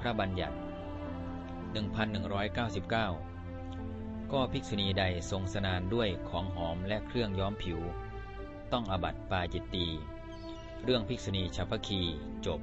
พระบัญญัติ 1199 ก็ภิกษุณีใดทรงสนานด้วยของหอมและเครื่องย้อมผิว ต้องอบัติปาจิตตี เรื่องภิกษุณีชาวพคีจบ